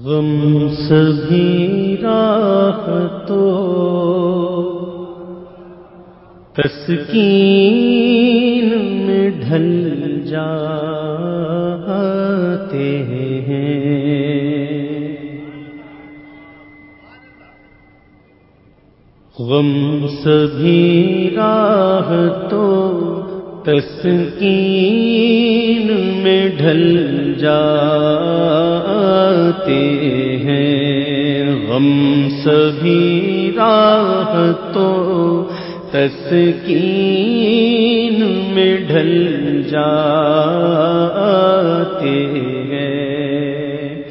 غم سبھی راہ تو تسکین میں ڈھل جاتے ہیں۔ غم سبھی راہ تو تسکین میں ڈھل جاتے ہیں۔ غم سبھی راہ تو تسکین میں ڈھل جاتے ہیں۔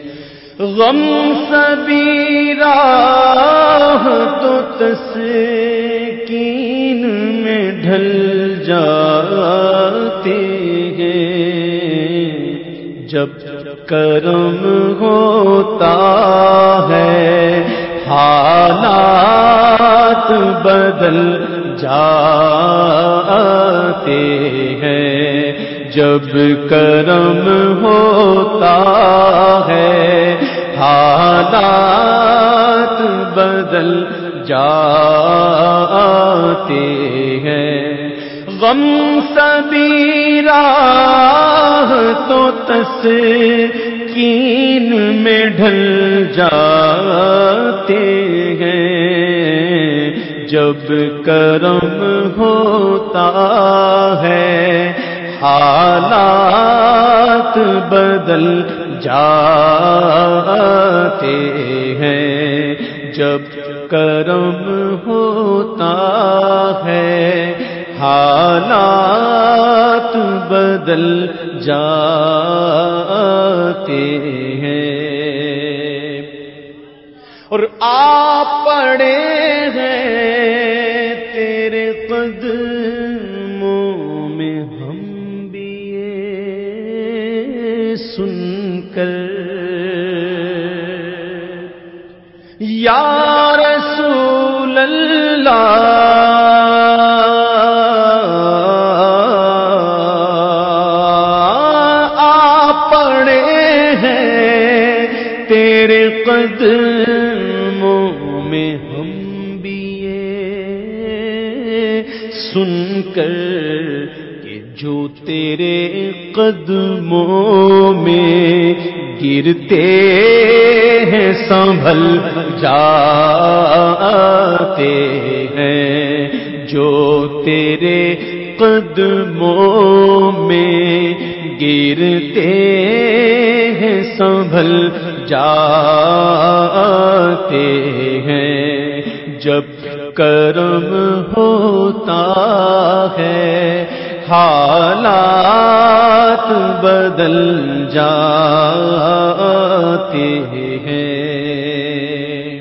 غم سبھی راہ تو تسکین کرم ہوتا ہے۔ حالات بدل جاتے ہیں۔ جب کرم ہوتا ہے، حالات بدل جاتے ہیں۔ غم سبھی راہ تو تسکین میں ڈھل جاتے ہیں۔ جب کرم ہوتا ہے، حالات بدل جاتے ہیں۔ جب کرم ہوتا ہے، حالات بدل جاتے ہیں۔ اور آ پڑے ہیں تیرے قدموں میں ہم بھی یہ سن کر۔ یا رسول اللہ قدموں میں ہم بھی یہ سن کر کہ جو تیرے قدموں میں گرتے ہیں، سنبھل جاتے ہیں۔ جو تیرے قدموں میں گرتے ہیں، سنبھل جاتے ہیں۔ جب کرم ہوتا ہے، حالات بدل جاتے ہیں۔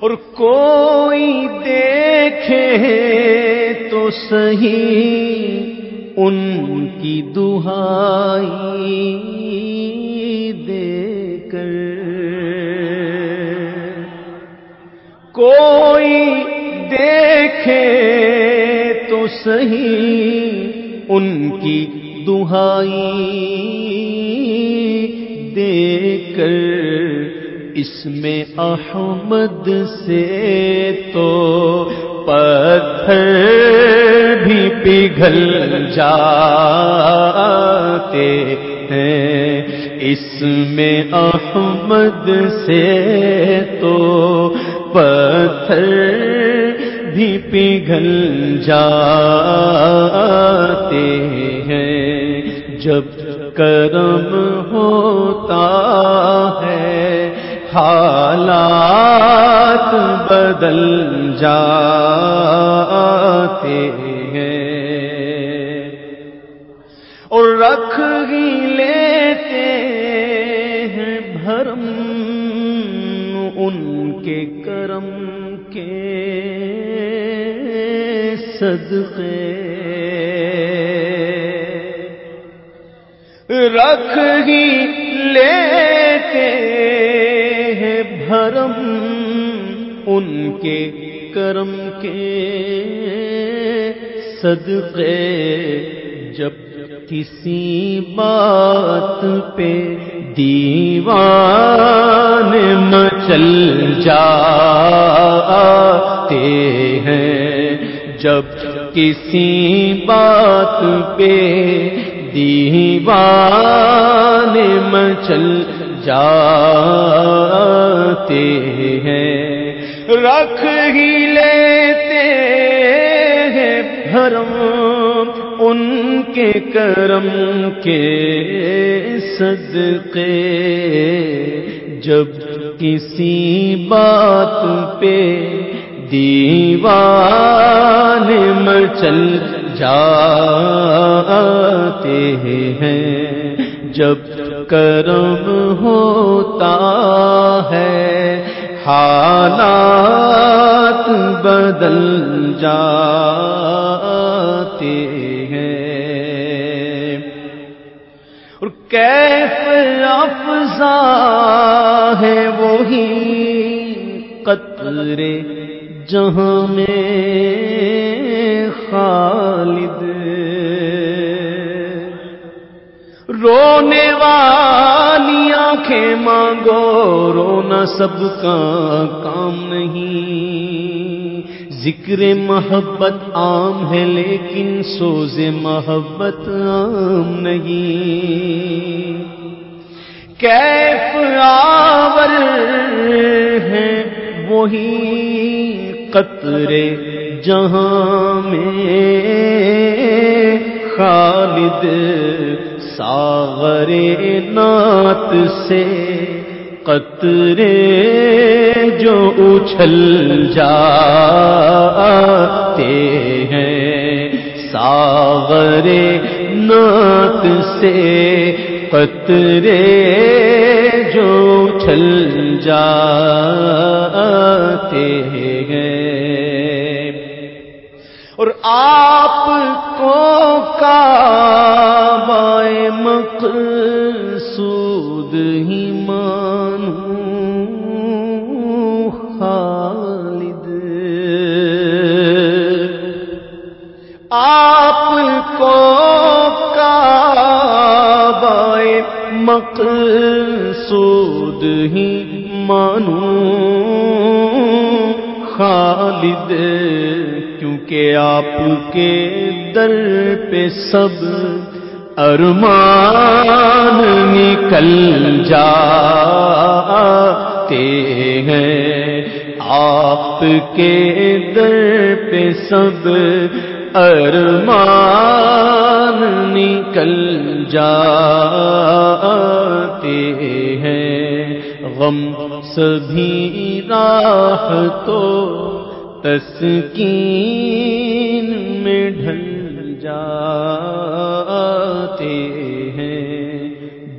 اور کوئی دیکھے تو صحیح ان کی دہائی دیکھے تو صحیح ان کی دہائی دے کر اس میں احمد سے تو پتھر بھی پگھل جاتے ہیں۔ اس میں احمد سے تو پتھر بھی پگھل جاتے ہیں۔ جب کرم ہوتا ہے، حالات بدل جاتے ہیں۔ اور رکھ ہی لیتے ہیں بھرم ان کے کرم کے صدقے۔ رکھ ہی لیتے ہیں بھرم ان کے کرم کے صدقے۔ جب کسی بات پہ دیوان مچل جاتے ہیں۔ جب کسی بات پہ دیوان مچل جاتے ہیں، رکھ ہی لیتے ہیں بھرم ان کے کرم کے صدقے۔ جب کسی بات پہ دیوان مچل جاتے ہیں۔ جب کرم ہوتا ہے حالات بدل جاتے کیف افزا ہے وہی قطرے جہاں میں خالد۔ رونے والی آنکھیں مانگو، رونا سب کا کام نہیں۔ ذکر محبت عام ہے لیکن سوز محبت عام نہیں۔ کیف آور ہے وہی قطرے جہاں میں۔ خالد ساغر نات سے قطرے جو اچھل جاتے ہیں۔ ساغر نات سے قطرے جو اچھل جاتے ہیں۔ اور آپ کو کعبہ مقصود ہی مانو۔ خالد، کیونکہ آپ کے در پہ سب ارمان نکل جاتے ہیں۔ آپ کے در پہ سب ارمان نکل جاتے ہیں غم، سبھی راہ تو تسکین میں ڈھل جاتے ہیں۔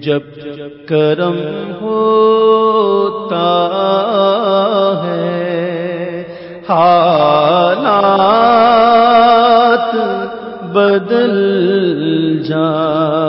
جب کرم ہوتا ہے، حالات بدل جاتے